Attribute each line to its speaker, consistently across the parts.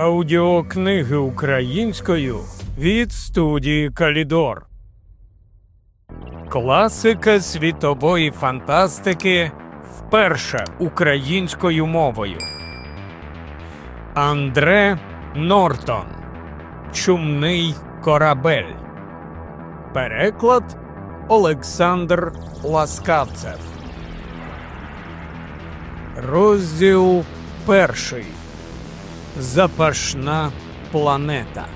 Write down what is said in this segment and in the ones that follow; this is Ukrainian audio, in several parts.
Speaker 1: Аудіокниги українською від студії Калідор. Класика світової фантастики вперше українською мовою. Андре Нортон. Чумний корабель. Переклад Олександр Ласкавцев. Розділ перший. Запашна планета.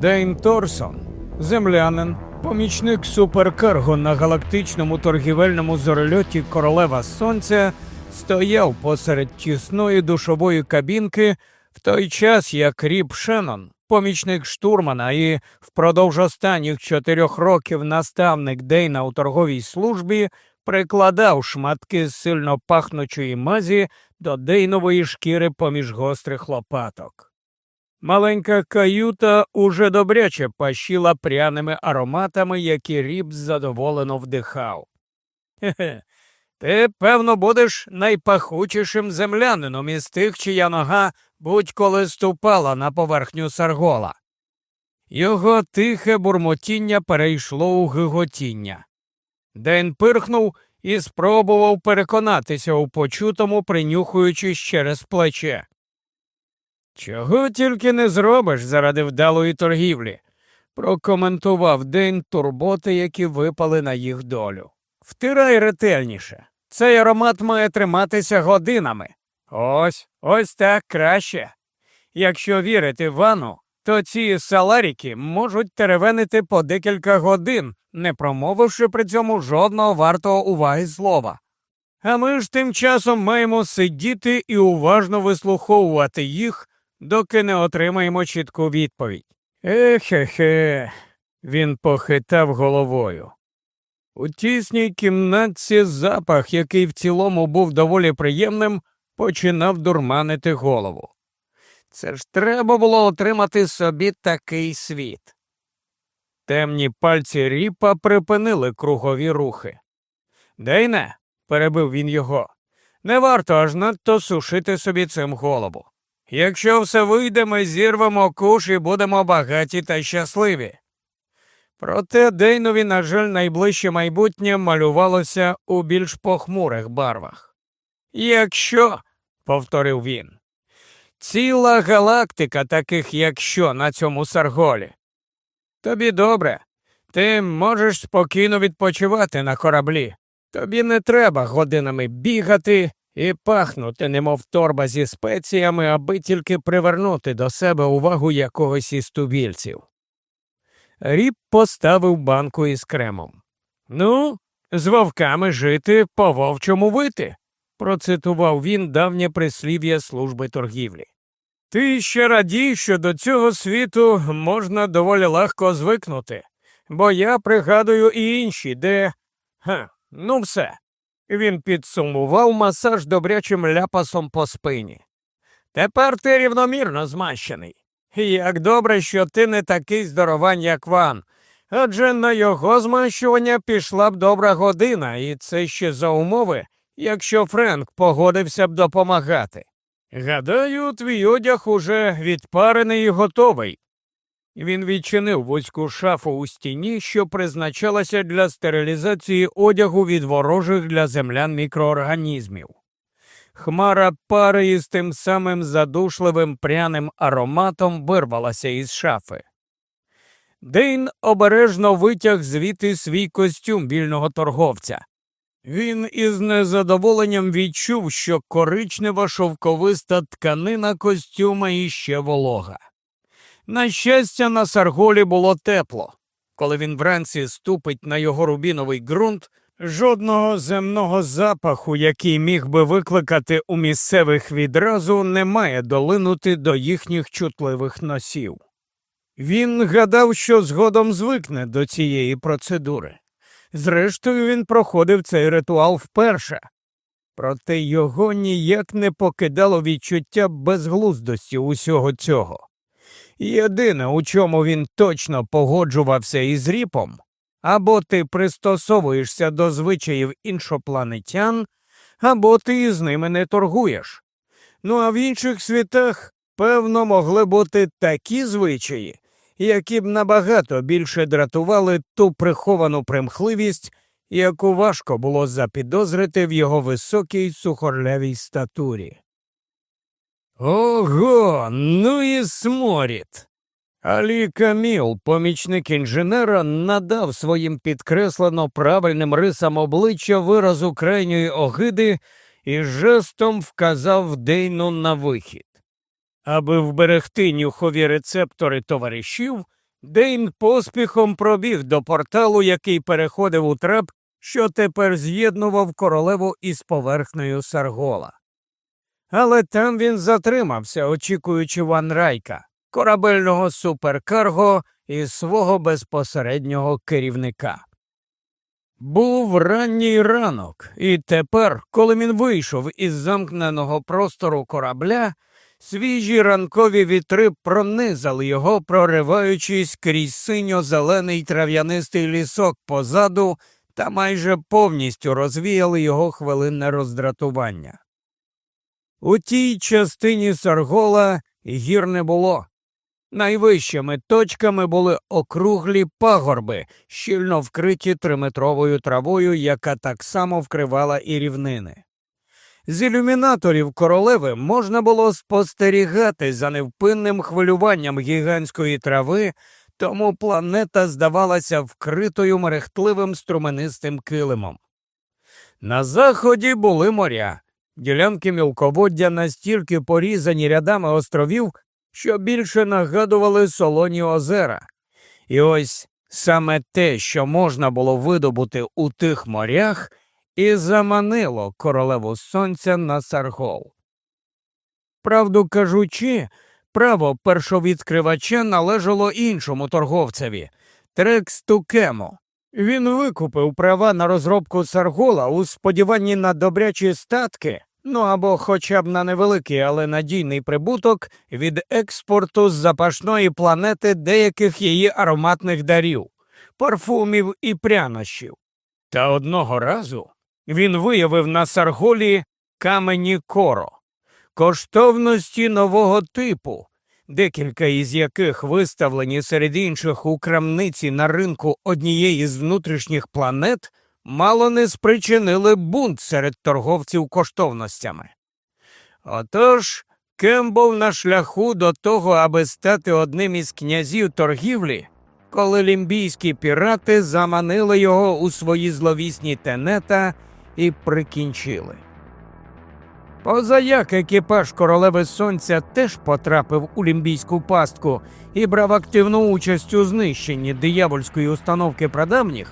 Speaker 1: Дейн Торсон, землянин, помічник суперкарго на галактичному торгівельному зорольоті Королева Сонця, стояв посеред тісної душової кабінки в той час, як Ріб Шеннон, помічник штурмана і впродовж останніх чотирьох років наставник Дейна у торговій службі, прикладав шматки сильно пахнучої мазі до дейнової шкіри поміж гострих лопаток. Маленька каюта уже добряче пащила пряними ароматами, які ріб задоволено вдихав. Хе-хе, ти, певно, будеш найпахучішим землянином із тих, чия нога будь-коли ступала на поверхню саргола. Його тихе бурмотіння перейшло у гиготіння. Ден пирхнув і спробував переконатися у почутому, принюхуючись через плече. Чого тільки не зробиш заради вдалої торгівлі, прокоментував день турботи, які випали на їх долю. Втирай ретельніше. Цей аромат має триматися годинами. Ось, ось так краще. Якщо вірити вану, то ці саларіки можуть теревенити по декілька годин, не промовивши при цьому жодного вартого уваги слова. А ми ж тим часом маємо сидіти і уважно вислуховувати їх, доки не отримаємо чітку відповідь. Ехе-хе, він похитав головою. У тісній кімнатці запах, який в цілому був доволі приємним, починав дурманити голову. Це ж треба було отримати собі такий світ. Темні пальці ріпа припинили кругові рухи. Дейне, перебив він його, не варто аж надто сушити собі цим голову. Якщо все вийде, ми зірвемо куш і будемо багаті та щасливі. Проте Дейнові, на жаль, найближче майбутнє малювалося у більш похмурих барвах. Якщо, повторив він, ціла галактика таких, якщо на цьому сарголі. Тобі добре, ти можеш спокійно відпочивати на кораблі. Тобі не треба годинами бігати і пахнути, немов торба зі спеціями, аби тільки привернути до себе увагу якогось із тубільців. Ріп поставив банку із кремом. Ну, з вовками жити по вовчому вити, процитував він давнє прислів'я служби торгівлі. Ти ще радій, що до цього світу можна доволі легко звикнути, бо я пригадую і інші, де. Ха, ну все. Він підсумував масаж добрячим ляпасом по спині. Тепер ти рівномірно змащений. Як добре, що ти не такий здоровань, як Ван, адже на його змащування пішла б добра година, і це ще за умови, якщо Френк погодився б допомагати. Гадаю, твій одяг уже відпарений і готовий. Він відчинив вузьку шафу у стіні, що призначалася для стерилізації одягу від ворожих для землян мікроорганізмів. Хмара пари із тим самим задушливим пряним ароматом вирвалася із шафи. Дейн обережно витяг звідти свій костюм вільного торговця. Він із незадоволенням відчув, що коричнева шовковиста тканина костюма іще волога. На щастя, на Сарголі було тепло. Коли він вранці ступить на його рубіновий ґрунт, жодного земного запаху, який міг би викликати у місцевих відразу, не має долинути до їхніх чутливих носів. Він гадав, що згодом звикне до цієї процедури. Зрештою, він проходив цей ритуал вперше, проте його ніяк не покидало відчуття безглуздості усього цього. Єдине, у чому він точно погоджувався із ріпом, або ти пристосовуєшся до звичаїв іншопланетян, або ти з ними не торгуєш. Ну а в інших світах, певно, могли бути такі звичаї, які б набагато більше дратували ту приховану примхливість, яку важко було запідозрити в його високій сухорлявій статурі. Ого, ну і сморід. Алі Каміл, помічник інженера, надав своїм підкреслено правильним рисам обличчя виразу крайньої огиди і жестом вказав Дейну на вихід. Аби вберегти нюхові рецептори товаришів, Дейн поспіхом пробіг до порталу, який переходив у трап, що тепер з'єднував королеву із поверхнею Саргола. Але там він затримався, очікуючи Ван Райка, корабельного суперкарго і свого безпосереднього керівника. Був ранній ранок, і тепер, коли він вийшов із замкненого простору корабля, свіжі ранкові вітри пронизали його, прориваючись крізь синьо-зелений трав'янистий лісок позаду та майже повністю розвіяли його хвилинне роздратування. У тій частині Саргола гір не було. Найвищими точками були округлі пагорби, щільно вкриті триметровою травою, яка так само вкривала і рівнини. З ілюмінаторів королеви можна було спостерігати за невпинним хвилюванням гігантської трави, тому планета здавалася вкритою мерехтливим струменистим килимом. На заході були моря, ділянки мілководдя настільки порізані рядами островів, що більше нагадували солоні озера. І ось саме те, що можна було видобути у тих морях, і заманило королеву сонця на Саргол. Правду кажучи, право першовідкривача належало іншому торговцеві Трексту Кему. Він викупив права на розробку Саргола у сподіванні на добрячі статки, ну або хоча б на невеликий, але надійний прибуток від експорту з запашної планети деяких її ароматних дарів, парфумів і прянощів. Та одного разу він виявив на Сарголі камені коро, коштовності нового типу, декілька із яких виставлені серед інших у крамниці на ринку однієї з внутрішніх планет, мало не спричинили бунт серед торговців коштовностями. Отож, Кем був на шляху до того, аби стати одним із князів торгівлі, коли лімбійські пірати заманили його у свої зловісні тенета і прикінчили. Позаяк екіпаж королеви сонця теж потрапив у лімбійську пастку і брав активну участь у знищенні диявольської установки прадавніх,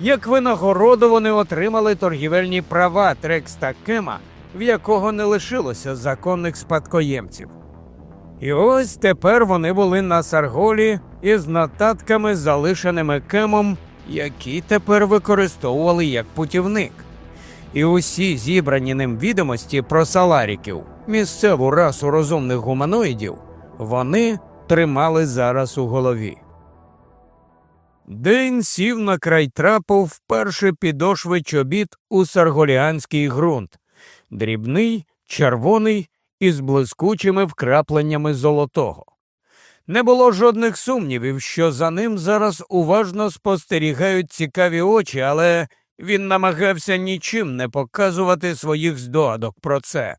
Speaker 1: як винагороду вони отримали торгівельні права Трекста Кема, в якого не лишилося законних спадкоємців. І ось тепер вони були на Сарголі із нотатками, залишеними кемом, які тепер використовували як путівник і усі зібрані ним відомості про саларіків, місцеву расу розумних гуманоїдів, вони тримали зараз у голові. День сів на край трапу вперше підошви чобіт у сарголіанський ґрунт, дрібний, червоний із блискучими вкрапленнями золотого. Не було жодних сумнівів, що за ним зараз уважно спостерігають цікаві очі, але він намагався нічим не показувати своїх здогадок про це.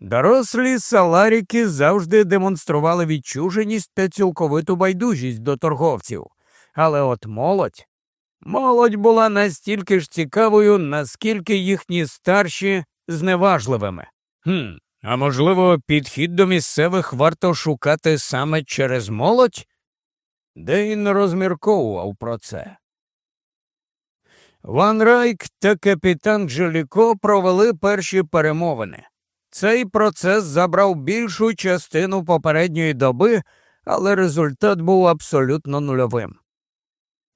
Speaker 1: Дорослі саларіки завжди демонстрували відчуженість та цілковиту байдужість до торговців, але от молодь молодь була настільки ж цікавою, наскільки їхні старші зневажливими. Хм, А можливо, підхід до місцевих варто шукати саме через молодь? Дейн розмірковував про це. Ван Райк та капітан Джеліко провели перші перемовини. Цей процес забрав більшу частину попередньої доби, але результат був абсолютно нульовим.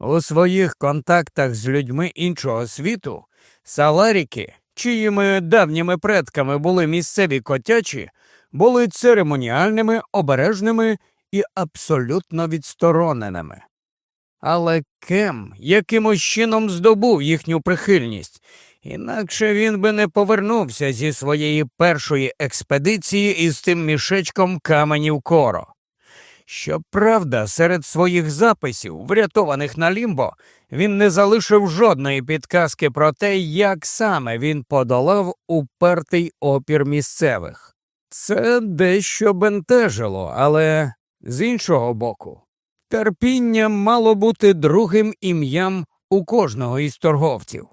Speaker 1: У своїх контактах з людьми іншого світу саларіки, чиїми давніми предками були місцеві котячі, були церемоніальними, обережними і абсолютно відстороненими. Але Кем якимось чином здобув їхню прихильність, інакше він би не повернувся зі своєї першої експедиції із тим мішечком каменів коро. Щоправда, серед своїх записів, врятованих на лімбо, він не залишив жодної підказки про те, як саме він подолав упертий опір місцевих. Це дещо бентежило, але з іншого боку, терпіння мало бути другим ім'ям у кожного із торговців.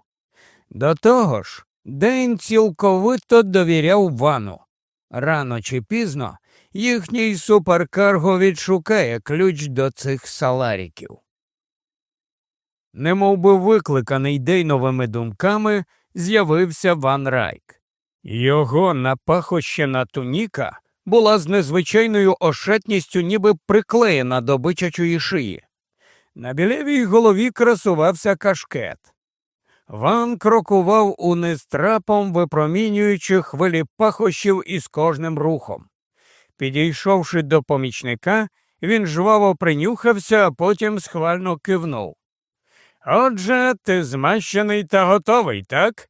Speaker 1: До того ж, Дейн цілковито довіряв вану. Рано чи пізно їхній суперкарго відшукає ключ до цих саларіків. Немов би викликаний дейновими думками, з'явився Ван Райк. Його напахощена туніка була з незвичайною ошетністю, ніби приклеєна до бичачої шиї. На білевій голові красувався кашкет. Ван крокував униз трапом, випромінюючи хвилі пахощів із кожним рухом. Підійшовши до помічника, він жваво принюхався, а потім схвально кивнув. Отже, ти змащений та готовий, так?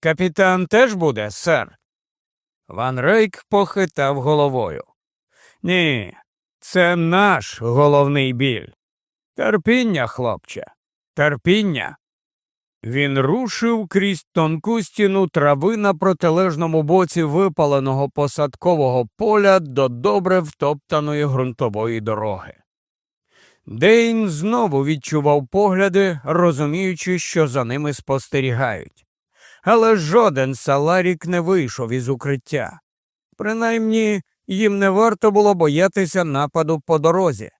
Speaker 1: Капітан теж буде, сер. Ван Рейк похитав головою. Ні, це наш головний біль. Терпіння, хлопче, терпіння. Він рушив крізь тонку стіну трави на протилежному боці випаленого посадкового поля до добре втоптаної ґрунтової дороги. Дейн знову відчував погляди, розуміючи, що за ними спостерігають. Але жоден саларік не вийшов із укриття. Принаймні, їм не варто було боятися нападу по дорозі.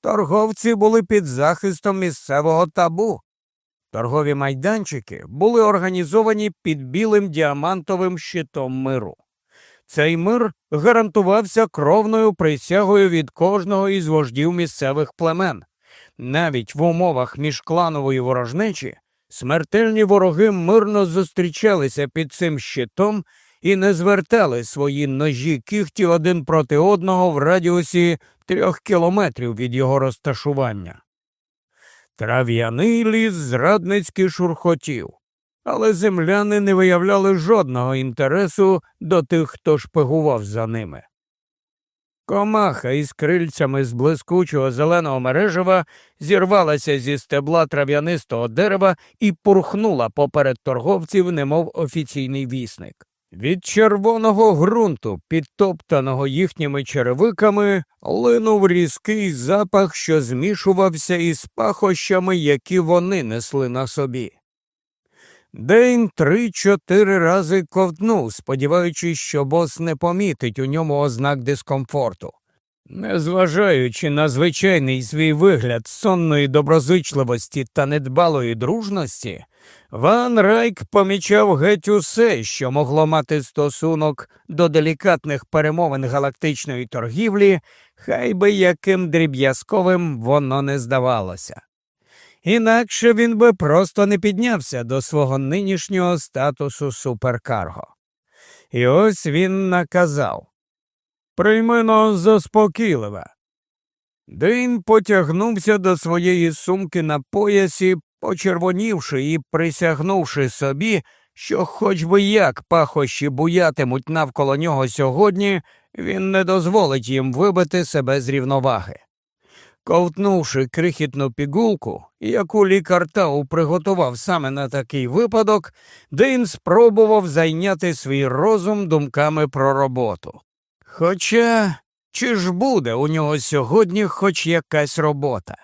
Speaker 1: Торговці були під захистом місцевого табу. Торгові майданчики були організовані під білим діамантовим щитом миру. Цей мир гарантувався кровною присягою від кожного із вождів місцевих племен. Навіть в умовах міжкланової ворожнечі смертельні вороги мирно зустрічалися під цим щитом і не звертали свої ножі кіхті один проти одного в радіусі трьох кілометрів від його розташування. Трав'яний ліс зрадницьки шурхотів, але земляни не виявляли жодного інтересу до тих, хто шпигував за ними. Комаха із крильцями з блискучого зеленого мережева зірвалася зі стебла трав'янистого дерева і пурхнула поперед торговців, немов офіційний вісник. Від червоного ґрунту, підтоптаного їхніми черевиками, линув різкий запах, що змішувався із пахощами, які вони несли на собі. Дейн три-чотири рази ковтнув, сподіваючись, що бос не помітить у ньому ознак дискомфорту. Незважаючи на звичайний свій вигляд сонної доброзичливості та недбалої дружності, Ван Райк помічав геть усе, що могло мати стосунок до делікатних перемовин галактичної торгівлі, хай би яким дріб'язковим воно не здавалося. Інакше він би просто не піднявся до свого нинішнього статусу суперкарго. І ось він наказав Приймено заспокійливе. Дейн потягнувся до своєї сумки на поясі, почервонівши і присягнувши собі, що, хоч би як пахощі буятимуть навколо нього сьогодні, він не дозволить їм вибити себе з рівноваги. Ковтнувши крихітну пігулку, яку лікар Тау приготував саме на такий випадок, Дейн спробував зайняти свій розум думками про роботу. Хоча чи ж буде у нього сьогодні хоч якась робота?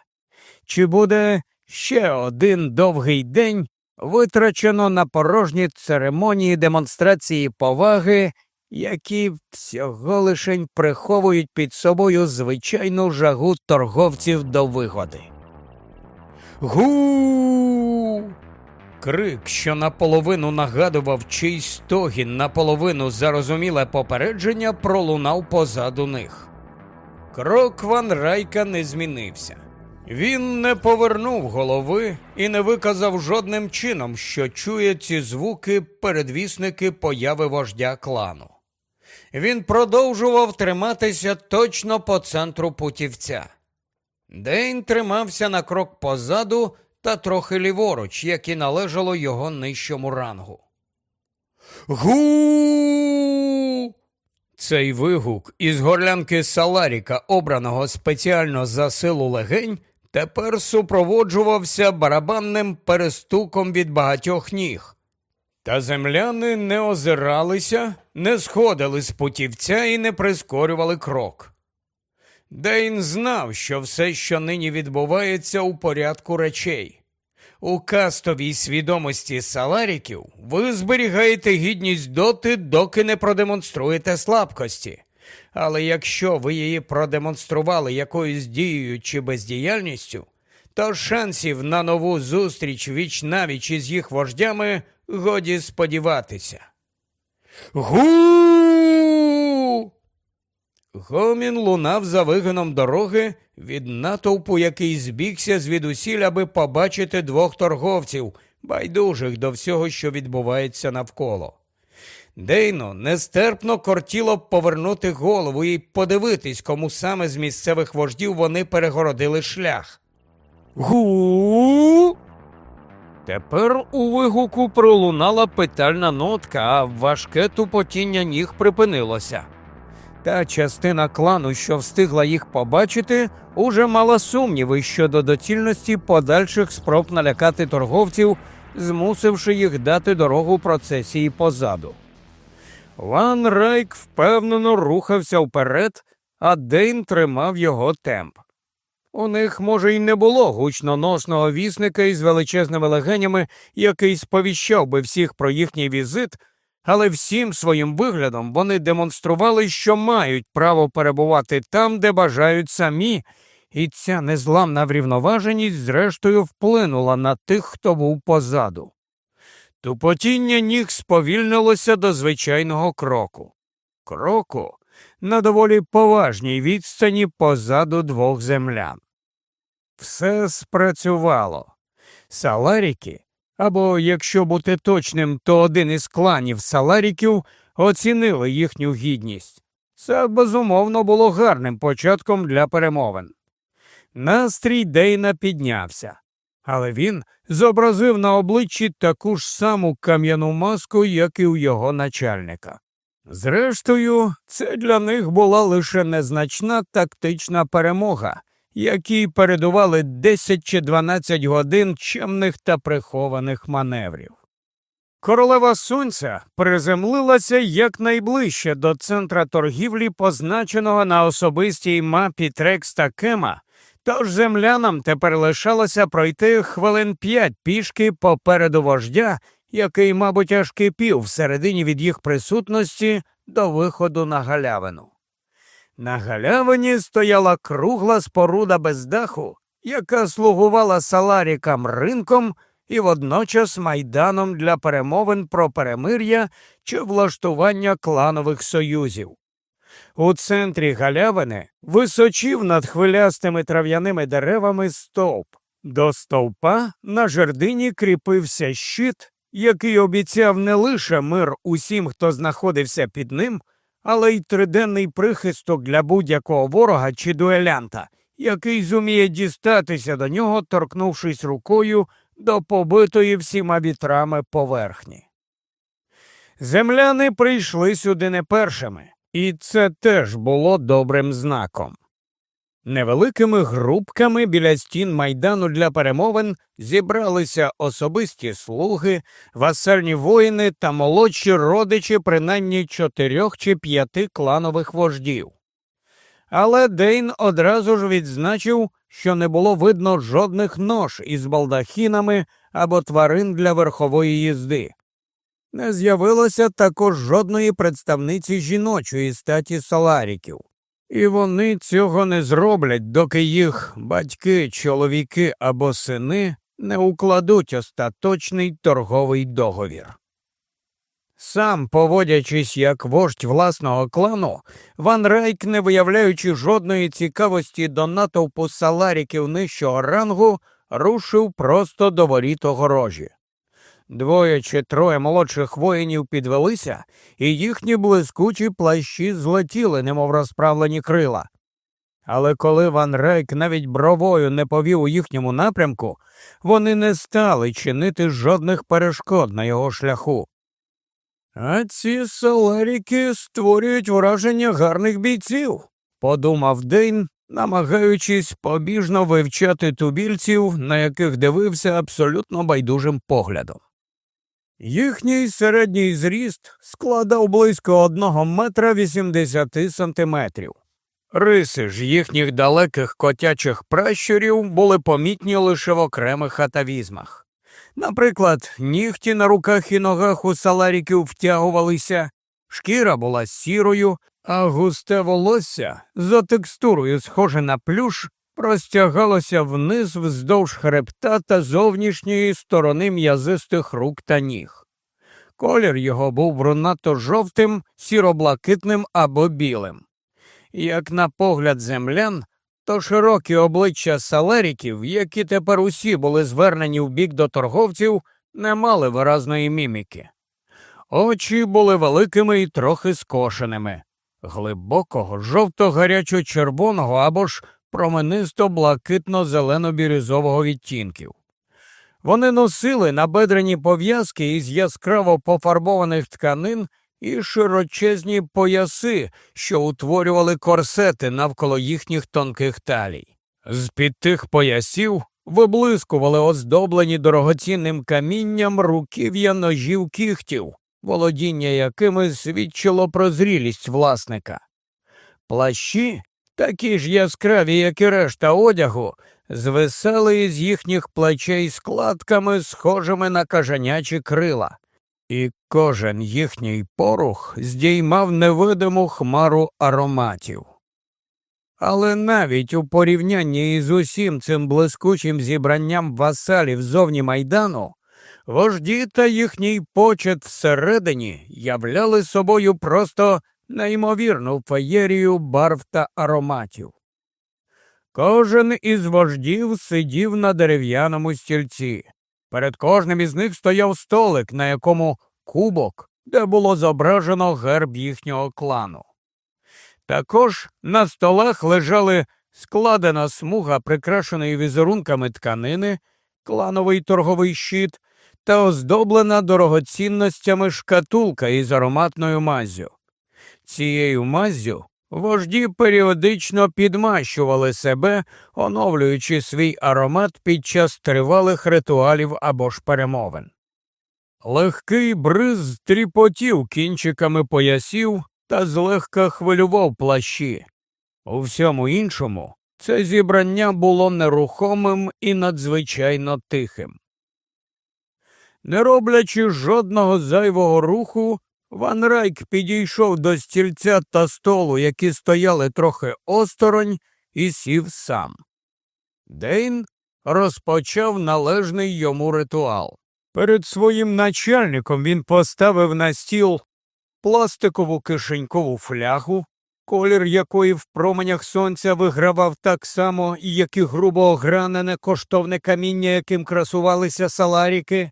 Speaker 1: Чи буде ще один довгий день витрачено на порожні церемонії демонстрації поваги, які всього лишень приховують під собою звичайну жагу торговців до вигоди? Гу. Крик, що наполовину нагадував чийсь стогін, наполовину зарозуміле попередження, пролунав позаду них. Крок Ван Райка не змінився. Він не повернув голови і не виказав жодним чином, що чує ці звуки передвісники появи вождя клану. Він продовжував триматися точно по центру путівця. Дейн тримався на крок позаду та трохи ліворуч, як і належало його нижчому рангу. Гу. Цей вигук із горлянки Саларіка, обраного спеціально за силу легень, тепер супроводжувався барабанним перестуком від багатьох ніг. Та земляни не озиралися, не сходили з путівця і не прискорювали крок. Дейн знав, що все, що нині відбувається у порядку речей. У кастовій свідомості саларіків ви зберігаєте гідність доти, доки не продемонструєте слабкості. Але якщо ви її продемонстрували якоюсь дією чи бездіяльністю, то шансів на нову зустріч віч навіч із їх вождями годі сподіватися. Гу. Гомін лунав за вигином дороги від натовпу, який збігся звідусіль, аби побачити двох торговців, байдужих до всього, що відбувається навколо. Дейно нестерпно кортіло повернути голову і подивитись, кому саме з місцевих вождів вони перегородили шлях. Гу. Тепер у вигуку пролунала питальна нотка, а важке тупотіння ніг припинилося. Та частина клану, що встигла їх побачити, уже мала сумніви щодо доцільності подальших спроб налякати торговців, змусивши їх дати дорогу процесії позаду. Ван Райк впевнено рухався вперед, а Дейн тримав його темп. У них, може, й не було гучноносного вісника із величезними легенями, який сповіщав би всіх про їхній візит, але всім своїм виглядом вони демонстрували, що мають право перебувати там, де бажають самі, і ця незламна врівноваженість, зрештою, вплинула на тих, хто був позаду. Тупотіння ніг сповільнилося до звичайного кроку. Кроку на доволі поважній відстані позаду двох землян. Все спрацювало. Саларіки, або, якщо бути точним, то один із кланів саларіків оцінили їхню гідність. Це безумовно було гарним початком для перемовин. Настрій Дейна піднявся, але він зобразив на обличчі таку ж саму кам'яну маску, як і у його начальника. Зрештою, це для них була лише незначна тактична перемога, якій передували 10 чи 12 годин чемних та прихованих маневрів. Королева сонця приземлилася якнайближче до центра торгівлі, позначеного на особистій мапі Трекста Кема, тож землянам тепер лишалося пройти хвилин п'ять пішки попереду вождя який, мабуть, аж кипів всередині від їх присутності до виходу на галявину. На галявині стояла кругла споруда без даху, яка слугувала саларікам ринком і водночас майданом для перемовин про перемир'я чи влаштування кланових союзів. У центрі галявини височів над хвилястими трав'яними деревами стовп. До стовпа на жердині кріпився щит, який обіцяв не лише мир усім, хто знаходився під ним, але й триденний прихисток для будь-якого ворога чи дуелянта, який зуміє дістатися до нього, торкнувшись рукою до побитої всіма вітрами поверхні. Земляни прийшли сюди не першими, і це теж було добрим знаком. Невеликими групками біля стін майдану для перемовин зібралися особисті слуги, васальні воїни та молодші родичі принаймні чотирьох чи п'яти кланових вождів. Але Дейн одразу ж відзначив, що не було видно жодних нож із балдахінами або тварин для верхової їзди. Не з'явилося також жодної представниці жіночої статі саларіків. І вони цього не зроблять, доки їх батьки, чоловіки або сини не укладуть остаточний торговий договір. Сам, поводячись як вождь власного клану, Ван Райк, не виявляючи жодної цікавості до натовпу саларіків нижчого рангу, рушив просто до воріт огорожі. Двоє чи троє молодших воїнів підвелися, і їхні блискучі плащі злетіли, немов розправлені крила. Але коли Ван Рейк навіть бровою не повів у їхньому напрямку, вони не стали чинити жодних перешкод на його шляху. А ці саларіки створюють враження гарних бійців, подумав Дейн, намагаючись побіжно вивчати тубільців, на яких дивився абсолютно байдужим поглядом. Їхній середній зріст складав близько одного метра вісімдесяти сантиметрів. Риси ж їхніх далеких котячих пращурів були помітні лише в окремих атавізмах. Наприклад, нігті на руках і ногах у саларіків втягувалися, шкіра була сірою, а густе волосся за текстурою, схоже на плюш, простягалося вниз вздовж хребта та зовнішньої сторони м'язистих рук та ніг. Колір його був брунато жовтим, сіроблакитним або білим. Як на погляд землян, то широкі обличчя салеріків, які тепер усі були звернені в бік до торговців, не мали виразної міміки. Очі були великими і трохи скошеними, глибокого, жовто гарячо червоного або ж променисто блакитно зелено бірюзового відтінків. Вони носили набедрені пов'язки із яскраво пофарбованих тканин і широчезні пояси, що утворювали корсети навколо їхніх тонких талій. З під тих поясів виблискували оздоблені дорогоцінним камінням руків'я ножів кіхтів, володіння якими свідчило про зрілість власника. Плащі, такі ж яскраві, як і решта одягу, звисали із їхніх плечей складками, схожими на кажанячі крила і кожен їхній порух здіймав невидиму хмару ароматів. Але навіть у порівнянні із усім цим блискучим зібранням васалів зовні майдану, вожді та їхній почет всередині являли собою просто неймовірну феєрію барв та ароматів. Кожен із вождів сидів на дерев'яному стільці, Перед кожним із них стояв столик, на якому кубок, де було зображено герб їхнього клану. Також на столах лежали складена смуга, прикрашеної візерунками тканини, клановий торговий щит та оздоблена дорогоцінностями шкатулка із ароматною маззю. Цією маззю Вожді періодично підмащували себе, оновлюючи свій аромат під час тривалих ритуалів або ж перемовин. Легкий бриз тріпотів кінчиками поясів та злегка хвилював плащі. У всьому іншому це зібрання було нерухомим і надзвичайно тихим. Не роблячи жодного зайвого руху, Ван Райк підійшов до стільця та столу, які стояли трохи осторонь, і сів сам. Дейн розпочав належний йому ритуал. Перед своїм начальником він поставив на стіл пластикову кишенькову флягу, колір якої в променях сонця вигравав так само, як і грубо огранене коштовне каміння, яким красувалися саларіки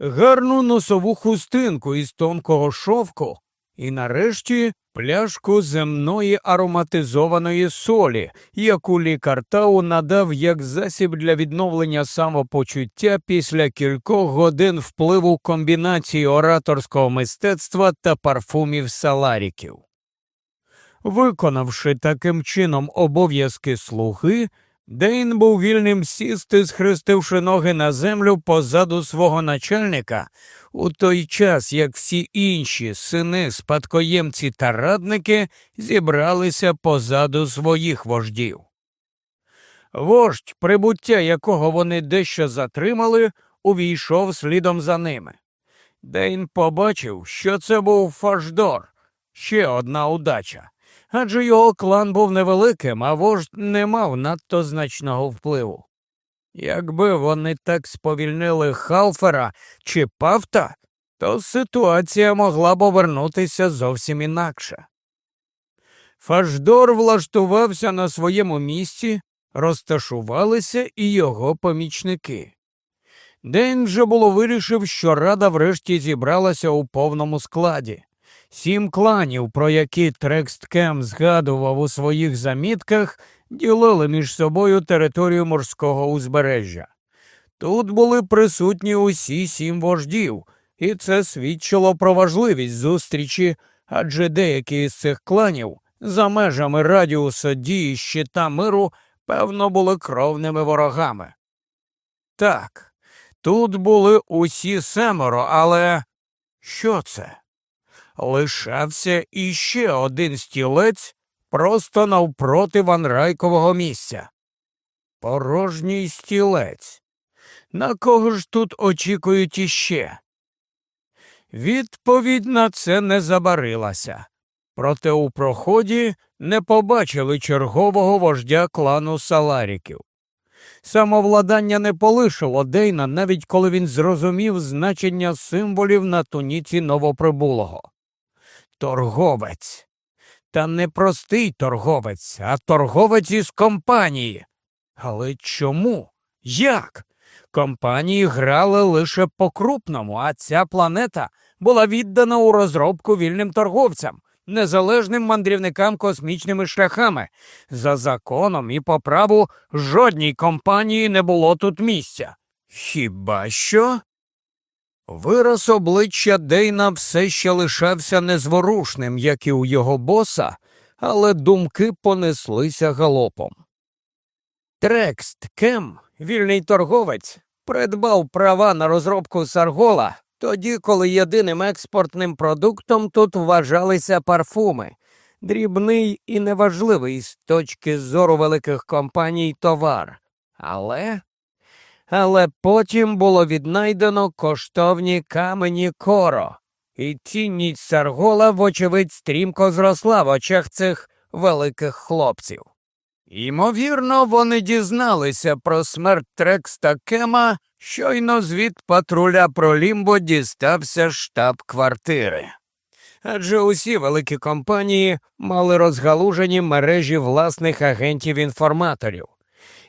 Speaker 1: гарну носову хустинку із тонкого шовку і, нарешті, пляшку земної ароматизованої солі, яку лікар Тау надав як засіб для відновлення самопочуття після кількох годин впливу комбінації ораторського мистецтва та парфумів саларіків. Виконавши таким чином обов'язки слуги, Дейн був вільним сісти, схрестивши ноги на землю позаду свого начальника, у той час як всі інші сини, спадкоємці та радники зібралися позаду своїх вождів. Вождь, прибуття якого вони дещо затримали, увійшов слідом за ними. Дейн побачив, що це був Фашдор, ще одна удача адже його клан був невеликим, а вождь не мав надто значного впливу. Якби вони так сповільнили Халфера чи Пафта, то ситуація могла б обернутися зовсім інакше. Фаждор влаштувався на своєму місці, розташувалися і його помічники. День вже було вирішив, що рада врешті зібралася у повному складі. Сім кланів, про які Трексткем згадував у своїх замітках, ділили між собою територію морського узбережжя. Тут були присутні усі сім вождів, і це свідчило про важливість зустрічі, адже деякі з цих кланів за межами радіуса дії щита миру, певно, були кровними ворогами. Так, тут були усі семеро, але що це? Лишався іще один стілець просто навпроти ванрайкового місця. Порожній стілець. На кого ж тут очікують іще? Відповідь на це не забарилася, проте у проході не побачили чергового вождя клану Саларіків. Самовладання не полишило Дейна, навіть коли він зрозумів значення символів на туніці новоприбулого. Торговець. Та не простий торговець, а торговець із компанії. Але чому? Як? Компанії грали лише по крупному, а ця планета була віддана у розробку вільним торговцям, незалежним мандрівникам космічними шляхами. За законом і по праву жодній компанії не було тут місця. Хіба що? Вираз обличчя Дейна все ще лишався незворушним, як і у його боса, але думки понеслися галопом. Трекст Кем, вільний торговець, придбав права на розробку Саргола тоді, коли єдиним експортним продуктом тут вважалися парфуми, дрібний і неважливий з точки зору великих компаній товар. Але але потім було віднайдено коштовні камені коро, і цінність Саргола, вочевидь, стрімко зросла в очах цих великих хлопців. Ймовірно, вони дізналися про смерть Трекста Кема, щойно звід патруля про Лімбо дістався штаб-квартири. Адже усі великі компанії мали розгалужені мережі власних агентів-інформаторів.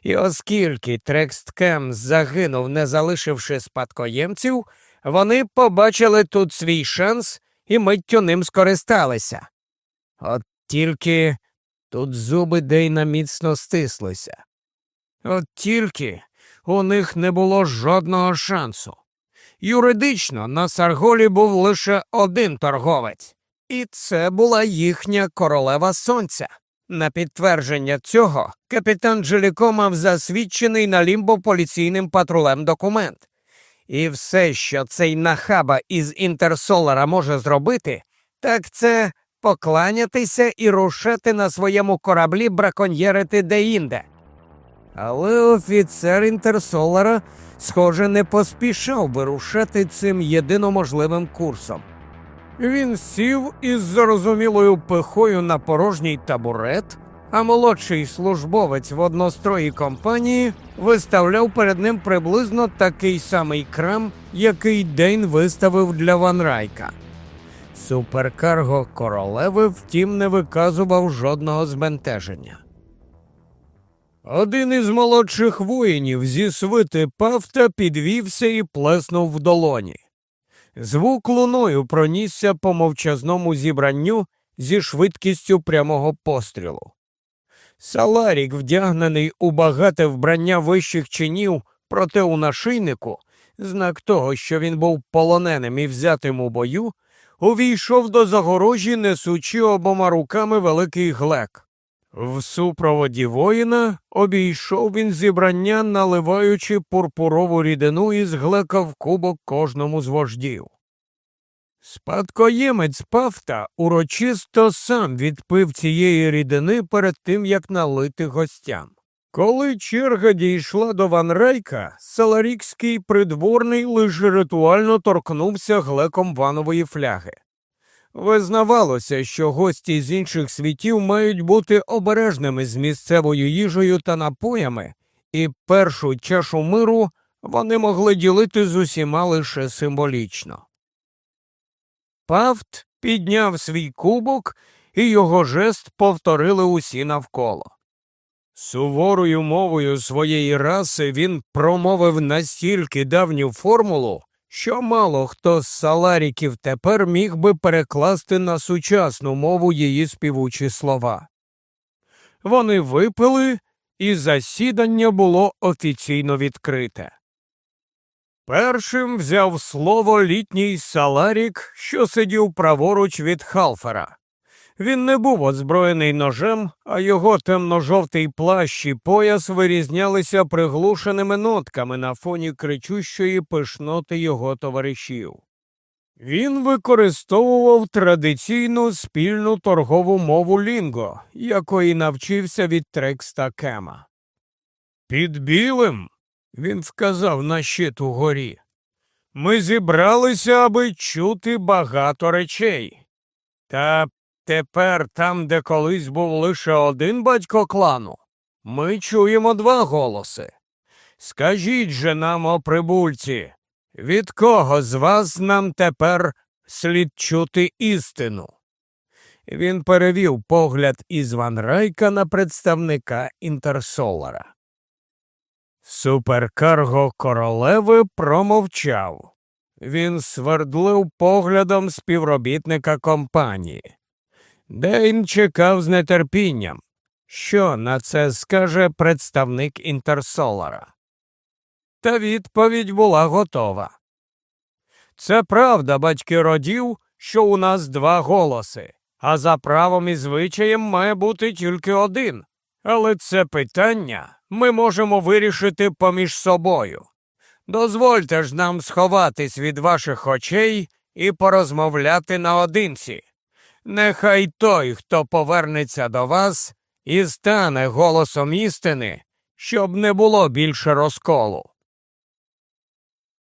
Speaker 1: І оскільки Трексткем загинув, не залишивши спадкоємців, вони побачили тут свій шанс і миттю ним скористалися. От тільки тут зуби Дейна міцно стислися. От тільки у них не було жодного шансу. Юридично на Сарголі був лише один торговець, і це була їхня королева сонця. На підтвердження цього капітан Джеліко мав засвідчений на лімбо поліційним патрулем документ. І все, що цей нахаба із Інтерсолара може зробити, так це покланятися і рушати на своєму кораблі браконьєрити деінде. Але офіцер Інтерсолара, схоже, не поспішав вирушати цим єдиноможливим курсом. Він сів із зрозумілою пихою на порожній табурет, а молодший службовець в однострої компанії виставляв перед ним приблизно такий самий крам, який Дейн виставив для Ван Райка. Суперкарго королеви, втім, не виказував жодного збентеження. Один із молодших воїнів зі свити Павта підвівся і плеснув в долоні. Звук луною пронісся по мовчазному зібранню зі швидкістю прямого пострілу. Саларік, вдягнений у багате вбрання вищих чинів, проте у нашийнику, знак того, що він був полоненим і взятим у бою, увійшов до загорожі, несучи обома руками великий глек. В супроводі воїна обійшов він зібрання, наливаючи пурпурову рідину із глека в кубок кожному з вождів. Спадкоємець Пафта урочисто сам відпив цієї рідини перед тим, як налити гостям. Коли черга дійшла до Ван Рейка, Саларікський придворний лише ритуально торкнувся глеком ванової фляги. Визнавалося, що гості з інших світів мають бути обережними з місцевою їжею та напоями, і першу чашу миру вони могли ділити з усіма лише символічно. Пафт підняв свій кубок, і його жест повторили усі навколо. Суворою мовою своєї раси він промовив настільки давню формулу, що мало хто з саларіків тепер міг би перекласти на сучасну мову її співучі слова. Вони випили, і засідання було офіційно відкрите. Першим взяв слово літній Саларік, що сидів праворуч від Халфера. Він не був озброєний ножем, а його темно-жовтий плащ і пояс вирізнялися приглушеними нотками на фоні кричущої пишноти його товаришів. Він використовував традиційну спільну торгову мову лінго, якої навчився від Трекста Кема. Під білим, він вказав на щит угорі, ми зібралися, аби чути багато речей. Та тепер, там, де колись був лише один батько клану, ми чуємо два голоси. Скажіть же нам, о прибульці, від кого з вас нам тепер слід чути істину? Він перевів погляд із Ван Райка на представника Інтерсолара. Суперкарго королеви промовчав. Він свердлив поглядом співробітника компанії. Дейн чекав з нетерпінням. Що на це скаже представник Інтерсолара? Та відповідь була готова. Це правда, батьки родів, що у нас два голоси, а за правом і звичаєм має бути тільки один. Але це питання ми можемо вирішити поміж собою. Дозвольте ж нам сховатись від ваших очей і порозмовляти наодинці. Нехай той, хто повернеться до вас, і стане голосом істини, щоб не було більше розколу.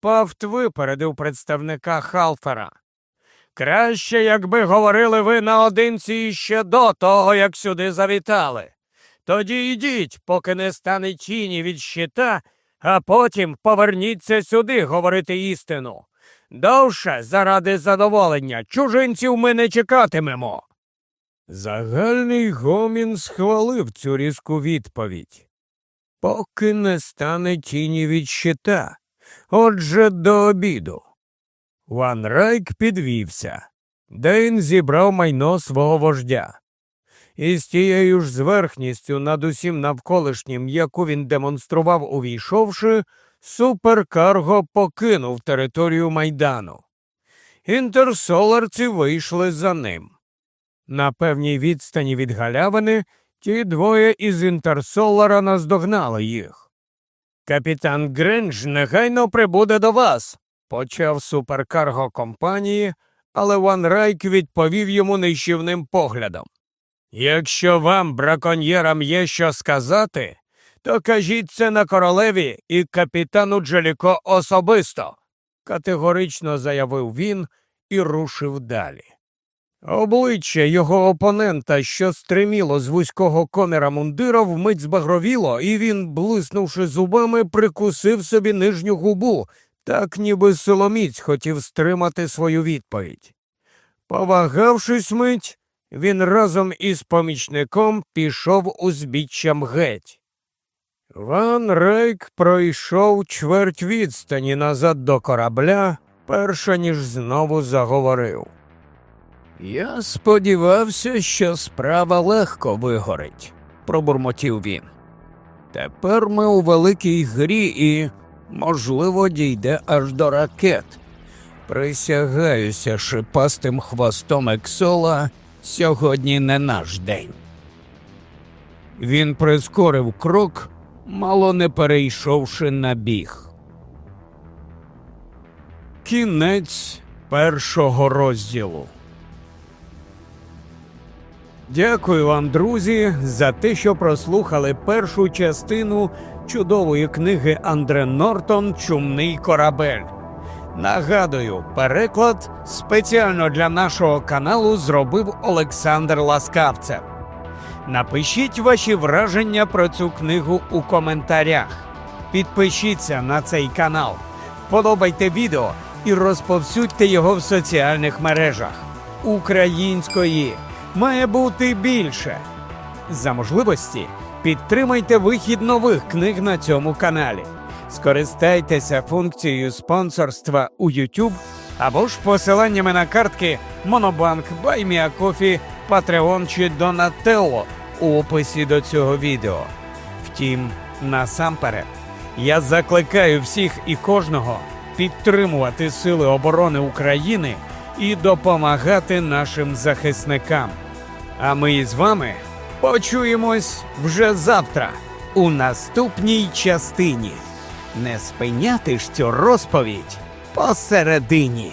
Speaker 1: Пафт випередив представника Халфера. Краще, якби говорили ви наодинці ще до того, як сюди завітали. Тоді йдіть, поки не стане тіні від щита, а потім поверніться сюди говорити істину. Довше, заради задоволення, чужинців ми не чекатимемо. Загальний гомін схвалив цю різку відповідь. Поки не стане тіні від щита. Отже, до обіду. Ван Райк підвівся. Дейн зібрав майно свого вождя. І з тією ж зверхністю над усім навколишнім, яку він демонстрував, увійшовши, суперкарго покинув територію майдану. Інтерсоларці вийшли за ним. На певній відстані від галявини ті двоє із інтерсолара наздогнали їх. Капітан Гринж негайно прибуде до вас, почав суперкарго компанії, але Ван Райк відповів йому нищівним поглядом. Якщо вам, браконьєрам, є що сказати, то кажіть це на королеві і капітану Джеліко особисто, категорично заявив він і рушив далі. Обличчя його опонента, що стриміло з вузького коміра мундира, вмить збагровіло, і він, блиснувши зубами, прикусив собі нижню губу, так ніби соломіць хотів стримати свою відповідь. Повагавшись мить, він разом із помічником пішов узбіччям геть. Ван Рейк пройшов чверть відстані назад до корабля, перша ніж знову заговорив. Я сподівався, що справа легко вигорить, пробурмотів він. Тепер ми у великій грі і, можливо, дійде аж до ракет. Присягаюся шипастим хвостом Ексола, сьогодні не наш день. Він прискорив крок, мало не перейшовши на біг. Кінець першого розділу. Дякую вам, друзі, за те, що прослухали першу частину чудової книги Андре Нортон Чумний корабель. Нагадую, переклад спеціально для нашого каналу зробив Олександр Ласкавцев. Напишіть ваші враження про цю книгу у коментарях. Підпишіться на цей канал, подобайте відео і розповсюдьте його в соціальних мережах. Української має бути більше. За можливості підтримайте вихід нових книг на цьому каналі. Скористайтеся функцією спонсорства у YouTube або ж посиланнями на картки Monobank, BuyMeACoffee, Patreon чи Donatello у описі до цього відео. Втім, насамперед, я закликаю всіх і кожного підтримувати Сили оборони України і допомагати нашим захисникам. А ми з вами почуємось вже завтра у наступній частині. Не спиняти ж цю розповідь посередині.